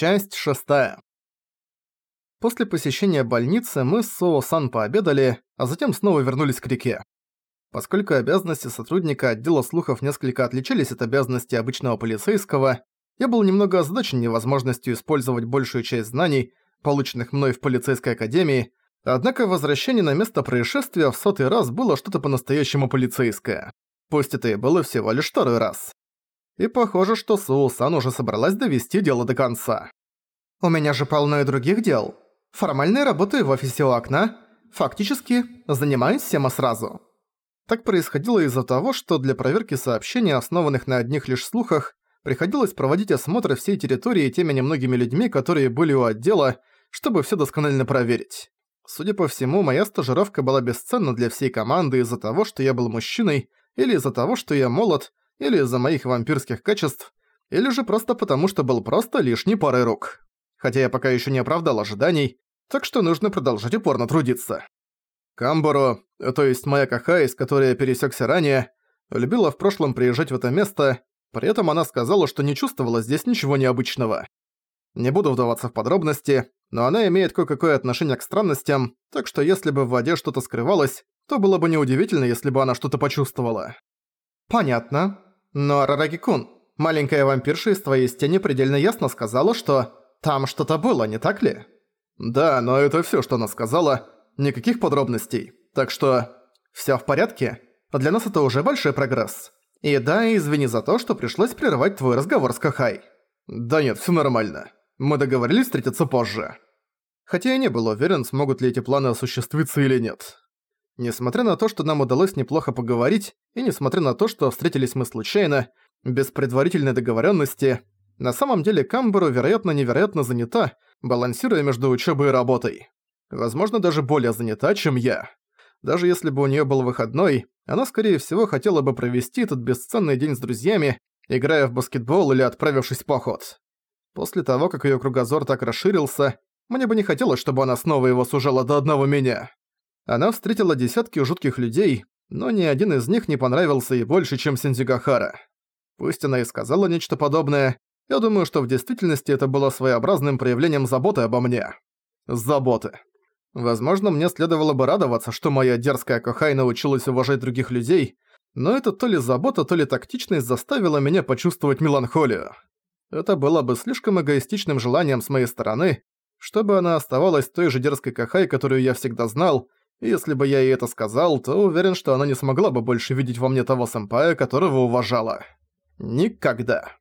Часть шестая. После посещения больницы мы с Соу-сан пообедали, а затем снова вернулись к реке. Поскольку обязанности сотрудника отдела слухов несколько отличались от обязанностей обычного полицейского, я был немного озадачен невозможностью использовать большую часть знаний, полученных мной в полицейской академии, однако возвращение на место происшествия в сотый раз было что-то по-настоящему полицейское. Пусть это и было всего лишь второй раз. И похоже, что Суу-сан уже собралась довести дело до конца. «У меня же полно и других дел. Формально я работаю в офисе у окна. Фактически, занимаюсь всем сразу». Так происходило из-за того, что для проверки сообщений, основанных на одних лишь слухах, приходилось проводить осмотр всей территории теми немногими людьми, которые были у отдела, чтобы всё досконально проверить. Судя по всему, моя стажировка была бесценна для всей команды из-за того, что я был мужчиной, или из-за того, что я молод, или из-за моих вампирских качеств, или же просто потому, что был просто лишней парой рук. Хотя я пока еще не оправдал ожиданий, так что нужно продолжать упорно трудиться. Камборо, то есть моя Кахай, с которой я пересекся ранее, любила в прошлом приезжать в это место, при этом она сказала, что не чувствовала здесь ничего необычного. Не буду вдаваться в подробности, но она имеет кое-какое отношение к странностям, так что если бы в воде что-то скрывалось, то было бы неудивительно, если бы она что-то почувствовала. «Понятно. Но, Рараги-кун, маленькая вампирша из твоей стены предельно ясно сказала, что там что-то было, не так ли? Да, но это всё, что она сказала. Никаких подробностей. Так что... Всё в порядке? Для нас это уже большой прогресс. И да, извини за то, что пришлось прервать твой разговор с Кахай. Да нет, всё нормально. Мы договорились встретиться позже. Хотя я не был уверен, смогут ли эти планы осуществиться или нет. Несмотря на то, что нам удалось неплохо поговорить, и несмотря на то, что встретились мы случайно, без предварительной договоренности, на самом деле Камберу, вероятно, невероятно занята, балансируя между учебой и работой. Возможно, даже более занята, чем я. Даже если бы у нее был выходной, она, скорее всего, хотела бы провести этот бесценный день с друзьями, играя в баскетбол или отправившись в поход. После того, как ее кругозор так расширился, мне бы не хотелось, чтобы она снова его сужала до одного меня. Она встретила десятки жутких людей, но ни один из них не понравился ей больше, чем Синдзюгахара. Пусть она и сказала нечто подобное, я думаю, что в действительности это было своеобразным проявлением заботы обо мне. Заботы. Возможно, мне следовало бы радоваться, что моя дерзкая Кохай научилась уважать других людей, но это то ли забота, то ли тактичность заставила меня почувствовать меланхолию. Это было бы слишком эгоистичным желанием с моей стороны, чтобы она оставалась той же дерзкой Кахай, которую я всегда знал, если бы я ей это сказал, то уверен, что она не смогла бы больше видеть во мне того сэмпая, которого уважала. Никогда.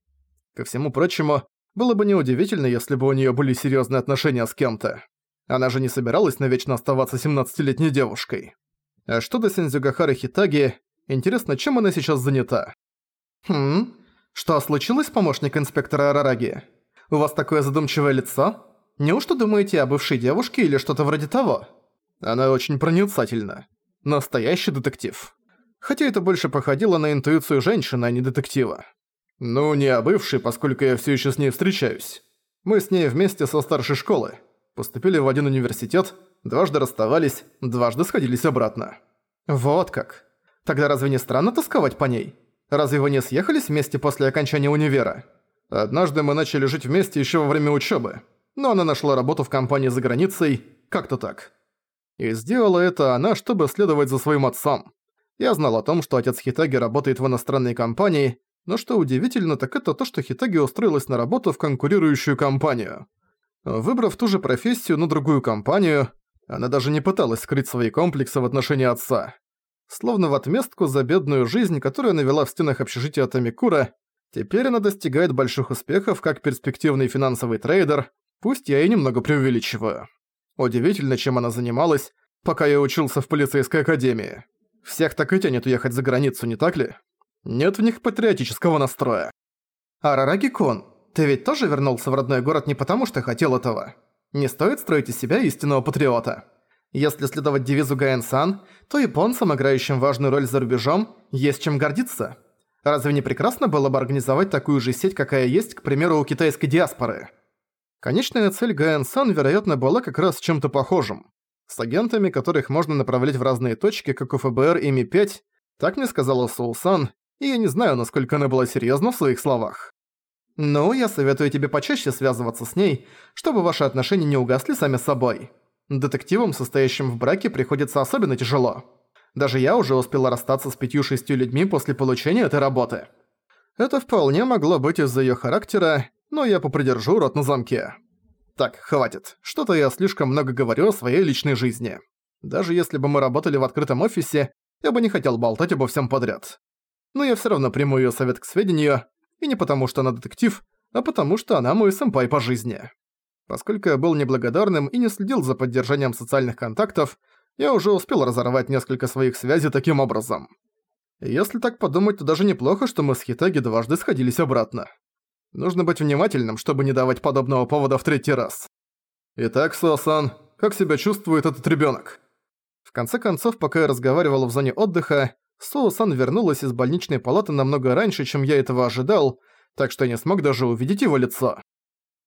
Ко всему прочему, было бы неудивительно, если бы у неё были серьёзные отношения с кем-то. Она же не собиралась навечно оставаться 17-летней девушкой. А что до Сензюгахары Хитаги, интересно, чем она сейчас занята? Хм, что случилось, помощник инспектора Арараги? У вас такое задумчивое лицо? Неужто думаете о бывшей девушке или что-то вроде того? Она очень проницательна. Настоящий детектив. Хотя это больше походило на интуицию женщины, а не детектива. Ну, не о поскольку я все еще с ней встречаюсь. Мы с ней вместе со старшей школы. Поступили в один университет, дважды расставались, дважды сходились обратно. Вот как. Тогда разве не странно тосковать по ней? Разве вы не съехались вместе после окончания универа? Однажды мы начали жить вместе еще во время учебы, но она нашла работу в компании за границей, как-то так. И сделала это она, чтобы следовать за своим отцом. Я знал о том, что отец Хитаги работает в иностранной компании, но что удивительно, так это то, что Хитаги устроилась на работу в конкурирующую компанию. Выбрав ту же профессию, но другую компанию, она даже не пыталась скрыть свои комплексы в отношении отца. Словно в отместку за бедную жизнь, которую она вела в стенах общежития Тамикура, теперь она достигает больших успехов как перспективный финансовый трейдер, пусть я и немного преувеличиваю. Удивительно, чем она занималась, пока я учился в полицейской академии. Всех так и тянет уехать за границу, не так ли? Нет в них патриотического настроя. Арараги-кун, ты ведь тоже вернулся в родной город не потому, что хотел этого. Не стоит строить из себя истинного патриота. Если следовать девизу Гаэн-сан, то японцам, играющим важную роль за рубежом, есть чем гордиться. Разве не прекрасно было бы организовать такую же сеть, какая есть, к примеру, у китайской диаспоры? Конечная цель Гаэн-сан, вероятно, была как раз чем-то похожим. С агентами, которых можно направлять в разные точки, как у ФБР и Ми-5, так мне сказала Соул-сан, и я не знаю, насколько она была серьезна в своих словах. Ну, я советую тебе почаще связываться с ней, чтобы ваши отношения не угасли сами собой. Детективам, состоящим в браке, приходится особенно тяжело. Даже я уже успела расстаться с пятью-шестью людьми после получения этой работы. Это вполне могло быть из-за её характера, но я попридержу рот на замке. Так, хватит. Что-то я слишком много говорю о своей личной жизни. Даже если бы мы работали в открытом офисе, я бы не хотел болтать обо всем подряд. Но я всё равно приму её совет к сведению, и не потому, что она детектив, а потому, что она мой сэмпай по жизни. Поскольку я был неблагодарным и не следил за поддержанием социальных контактов, я уже успел разорвать несколько своих связей таким образом. Если так подумать, то даже неплохо, что мы с Хитаги дважды сходились обратно. Нужно быть внимательным, чтобы не давать подобного повода в третий раз. Итак, Суасан, как себя чувствует этот ребёнок? В конце концов, пока я разговаривал в зоне отдыха, Суасан вернулась из больничной палаты намного раньше, чем я этого ожидал, так что я не смог даже увидеть его лицо.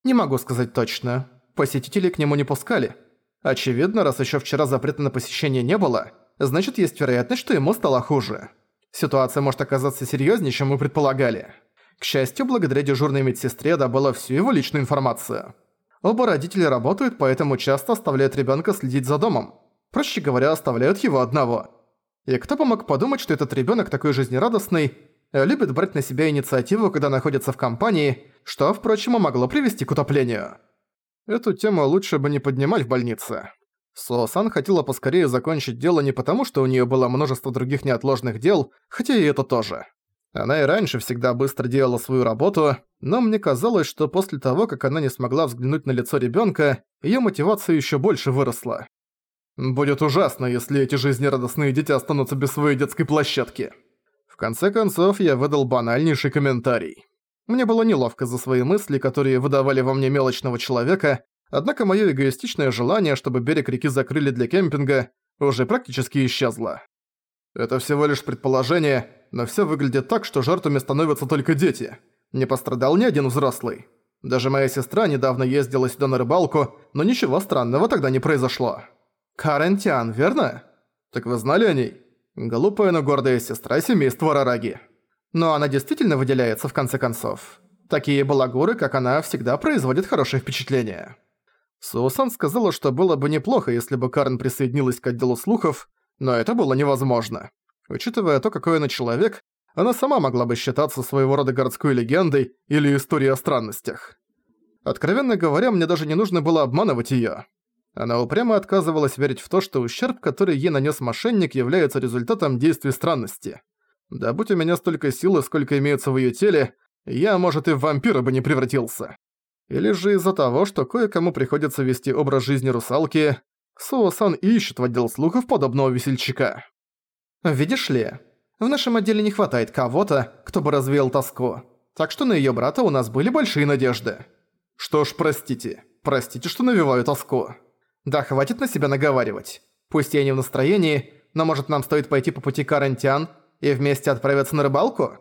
Не могу сказать точно. Посетители к нему не пускали. Очевидно, раз ещё вчера запрета на посещение не было, значит есть вероятность, что ему стало хуже. Ситуация может оказаться серьёзнее, чем мы предполагали. К счастью, благодаря дежурной медсестре добыла всю его личную информацию. Оба родителя работают, поэтому часто оставляют ребёнка следить за домом. Проще говоря, оставляют его одного. И кто бы мог подумать, что этот ребёнок такой жизнерадостный, любит брать на себя инициативу, когда находится в компании, что, впрочем, могло привести к утоплению. Эту тему лучше бы не поднимать в больнице. Суосан хотела поскорее закончить дело не потому, что у неё было множество других неотложных дел, хотя и это тоже. Она и раньше всегда быстро делала свою работу, но мне казалось, что после того, как она не смогла взглянуть на лицо ребёнка, её мотивация ещё больше выросла. Будет ужасно, если эти жизнерадостные дети останутся без своей детской площадки. В конце концов, я выдал банальнейший комментарий. Мне было неловко за свои мысли, которые выдавали во мне мелочного человека, однако моё эгоистичное желание, чтобы берег реки закрыли для кемпинга, уже практически исчезло. Это всего лишь предположение, но всё выглядит так, что жертвами становятся только дети. Не пострадал ни один взрослый. Даже моя сестра недавно ездила сюда на рыбалку, но ничего странного тогда не произошло. Карентиан, верно? Так вы знали о ней? Глупая, но гордая сестра семейства Рараги. Но она действительно выделяется в конце концов. Такие балагуры, как она, всегда производят хорошее впечатление. Сусан сказала, что было бы неплохо, если бы Карен присоединилась к отделу слухов, но это было невозможно. Учитывая то, какой она человек, она сама могла бы считаться своего рода городской легендой или историей о странностях. Откровенно говоря, мне даже не нужно было обманывать её. Она упрямо отказывалась верить в то, что ущерб, который ей нанес мошенник, является результатом действий странности. Да будь у меня столько силы, сколько имеется в её теле, я, может, и в вампира бы не превратился. Или же из-за того, что кое-кому приходится вести образ жизни русалки, Суо-сан ищет в отдел слухов подобного весельчака. Видишь ли, в нашем отделе не хватает кого-то, кто бы развеял тоску. Так что на её брата у нас были большие надежды. Что ж, простите. Простите, что навеваю тоску. Да, хватит на себя наговаривать. Пусть я не в настроении, но может нам стоит пойти по пути Карантиан и вместе отправиться на рыбалку?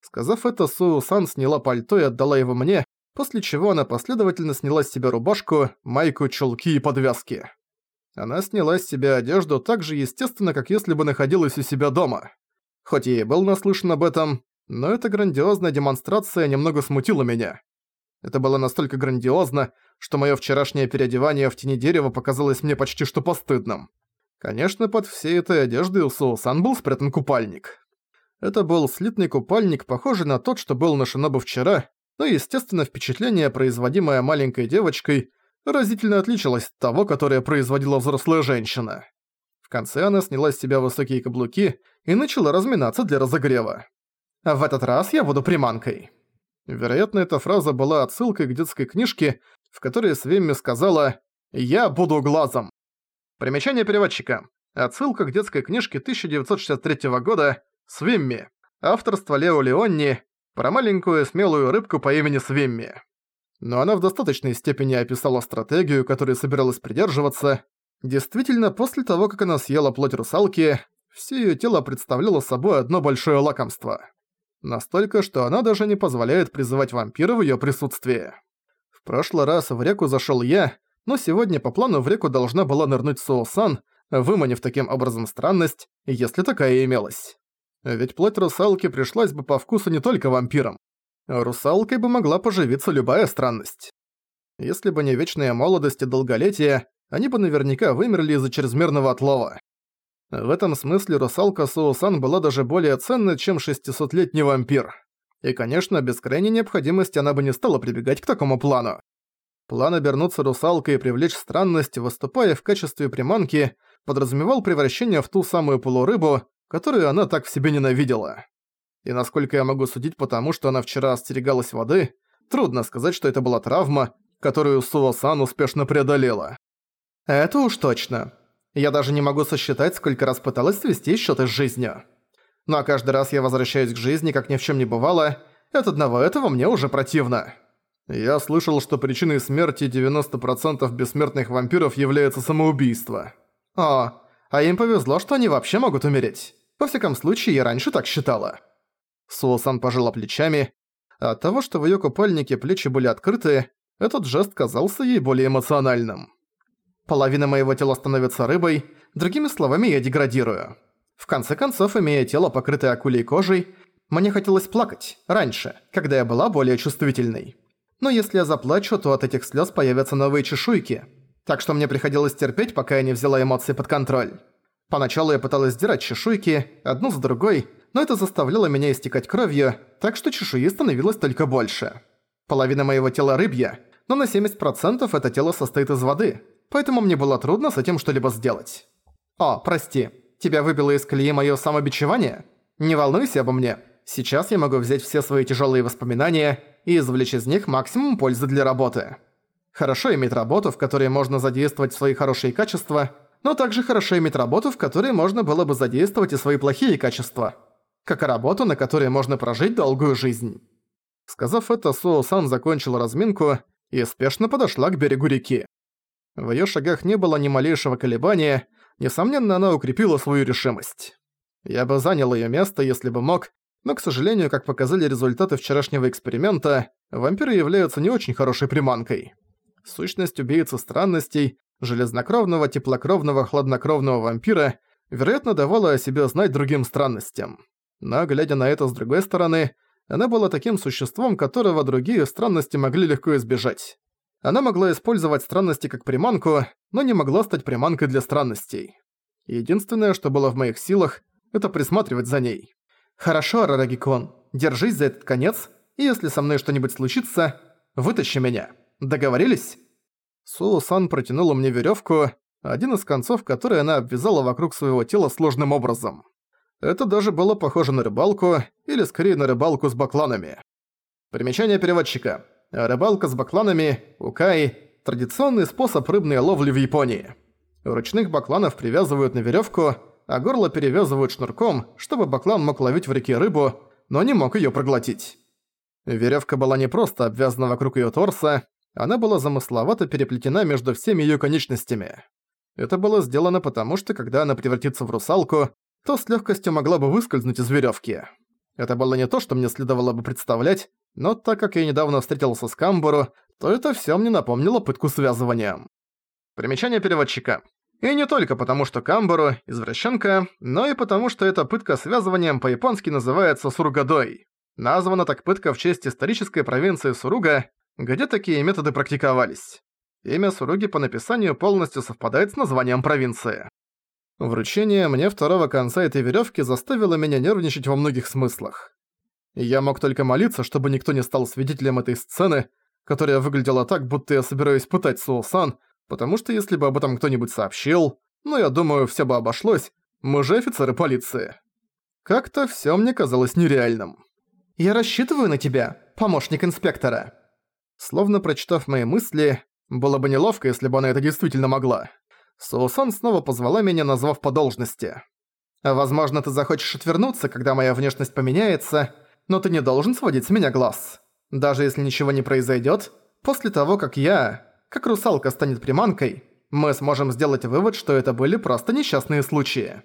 Сказав это, Суу-сан сняла пальто и отдала его мне, после чего она последовательно сняла с себя рубашку, майку, чулки и подвязки. Она сняла с себя одежду так же естественно, как если бы находилась у себя дома. Хоть я и был наслышан об этом, но эта грандиозная демонстрация немного смутила меня. Это было настолько грандиозно, что моё вчерашнее переодевание в тени дерева показалось мне почти что постыдным. Конечно, под всей этой одеждой у Суосан был спрятан купальник. Это был слитный купальник, похожий на тот, что был на Шинобу вчера, но, естественно, впечатление, производимое маленькой девочкой, разительно отличалась от того, которое производила взрослая женщина. В конце она сняла с себя высокие каблуки и начала разминаться для разогрева. «В этот раз я буду приманкой». Вероятно, эта фраза была отсылкой к детской книжке, в которой Свемми сказала «Я буду глазом». Примечание переводчика. Отсылка к детской книжке 1963 года «Свимми». Авторство Лео Леонни про маленькую смелую рыбку по имени Свимми но она в достаточной степени описала стратегию, которой собиралась придерживаться. Действительно, после того, как она съела плоть русалки, все её тело представляло собой одно большое лакомство. Настолько, что она даже не позволяет призывать вампира в её присутствии. В прошлый раз в реку зашёл я, но сегодня по плану в реку должна была нырнуть Суосан, выманив таким образом странность, если такая имелась. Ведь плоть русалки пришлась бы по вкусу не только вампирам. Русалкой бы могла поживиться любая странность. Если бы не вечная молодость и долголетие, они бы наверняка вымерли из-за чрезмерного отлова. В этом смысле русалка Суосан была даже более ценна, чем 600-летний вампир. И, конечно, без крайней необходимости она бы не стала прибегать к такому плану. План обернуться русалкой и привлечь странность, выступая в качестве приманки, подразумевал превращение в ту самую полурыбу, которую она так в себе ненавидела. И насколько я могу судить по тому, что она вчера остерегалась воды, трудно сказать, что это была травма, которую Суо-сан успешно преодолела. Это уж точно. Я даже не могу сосчитать, сколько раз пыталась свести счеты с жизнью. Но каждый раз я возвращаюсь к жизни, как ни в чем не бывало, и от одного этого мне уже противно. Я слышал, что причиной смерти 90% бессмертных вампиров является самоубийство. О, а им повезло, что они вообще могут умереть. Во всяком случае, я раньше так считала. Суосан пожала плечами. От того, что в её купальнике плечи были открыты, этот жест казался ей более эмоциональным. Половина моего тела становится рыбой, другими словами, я деградирую. В конце концов, имея тело, покрытое акулей кожей, мне хотелось плакать, раньше, когда я была более чувствительной. Но если я заплачу, то от этих слез появятся новые чешуйки. Так что мне приходилось терпеть, пока я не взяла эмоции под контроль. Поначалу я пыталась сдирать чешуйки, одну за другой, но это заставляло меня истекать кровью, так что чешуи становилось только больше. Половина моего тела рыбья, но на 70% это тело состоит из воды, поэтому мне было трудно с этим что-либо сделать. О, прости, тебя выбило из колеи моё самобичевание? Не волнуйся обо мне. Сейчас я могу взять все свои тяжёлые воспоминания и извлечь из них максимум пользы для работы. Хорошо иметь работу, в которой можно задействовать свои хорошие качества, но также хорошо иметь работу, в которой можно было бы задействовать и свои плохие качества. Как работу, на которой можно прожить долгую жизнь. Сказав это, Суо-сан закончила разминку и спешно подошла к берегу реки. В её шагах не было ни малейшего колебания, несомненно, она укрепила свою решимость. Я бы занял её место, если бы мог, но, к сожалению, как показали результаты вчерашнего эксперимента, вампиры являются не очень хорошей приманкой. Сущность убийцы странностей, железнокровного, теплокровного, хладнокровного вампира, вероятно, давала о себе знать другим странностям. Но, глядя на это с другой стороны, она была таким существом, которого другие странности могли легко избежать. Она могла использовать странности как приманку, но не могла стать приманкой для странностей. Единственное, что было в моих силах, это присматривать за ней. «Хорошо, Арарагикон, держись за этот конец, и если со мной что-нибудь случится, вытащи меня. Договорились?» Суу-сан протянула мне веревку, один из концов которой она обвязала вокруг своего тела сложным образом. Это даже было похоже на рыбалку, или скорее на рыбалку с бакланами. Примечание переводчика. Рыбалка с бакланами, укай – традиционный способ рыбной ловли в Японии. Ручных бакланов привязывают на веревку, а горло перевязывают шнурком, чтобы баклан мог ловить в реке рыбу, но не мог её проглотить. Верёвка была не просто обвязана вокруг её торса, она была замысловато переплетена между всеми её конечностями. Это было сделано потому, что когда она превратится в русалку, то с лёгкостью могла бы выскользнуть из верёвки. Это было не то, что мне следовало бы представлять, но так как я недавно встретился с Камбуру, то это всё мне напомнило пытку связыванием. Примечание переводчика. И не только потому, что Камбару – извращенка, но и потому, что эта пытка связыванием по-японски называется суругадой. Названа так пытка в честь исторической провинции Суруга, где такие методы практиковались. Имя Суруги по написанию полностью совпадает с названием провинции. Вручение мне второго конца этой веревки заставило меня нервничать во многих смыслах. Я мог только молиться, чтобы никто не стал свидетелем этой сцены, которая выглядела так, будто я собираюсь пытать Суосан, потому что если бы об этом кто-нибудь сообщил, ну, я думаю, все бы обошлось, мы же офицеры полиции. Как-то все мне казалось нереальным. «Я рассчитываю на тебя, помощник инспектора». Словно прочитав мои мысли, было бы неловко, если бы она это действительно могла. Суосан снова позвала меня, назвав по должности. «Возможно, ты захочешь отвернуться, когда моя внешность поменяется, но ты не должен сводить с меня глаз. Даже если ничего не произойдет, после того, как я, как русалка станет приманкой, мы сможем сделать вывод, что это были просто несчастные случаи.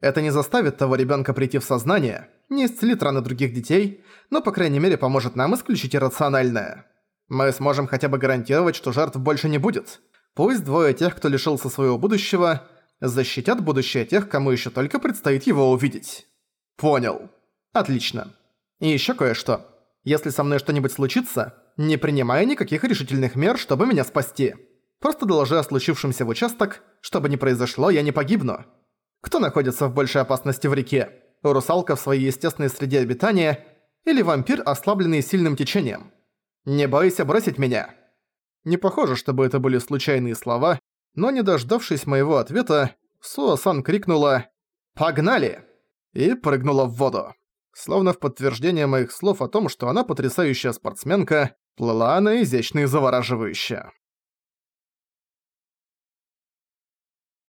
Это не заставит того ребенка прийти в сознание, не исцелит раны других детей, но по крайней мере поможет нам исключить иррациональное. Мы сможем хотя бы гарантировать, что жертв больше не будет. Пусть двое тех, кто лишился своего будущего, защитят будущее тех, кому еще только предстоит его увидеть. Понял. Отлично. И еще кое-что. Если со мной что-нибудь случится, не принимай никаких решительных мер, чтобы меня спасти. Просто доложи о случившемся в участок, чтобы не произошло, я не погибну. Кто находится в большей опасности в реке? Русалка в своей естественной среде обитания или вампир, ослабленный сильным течением? Не бойся бросить меня. Не похоже, чтобы это были случайные слова, но не дождавшись моего ответа, Суо-сан крикнула «Погнали!» и прыгнула в воду. Словно в подтверждение моих слов о том, что она потрясающая спортсменка, плыла она изящно и завораживающе.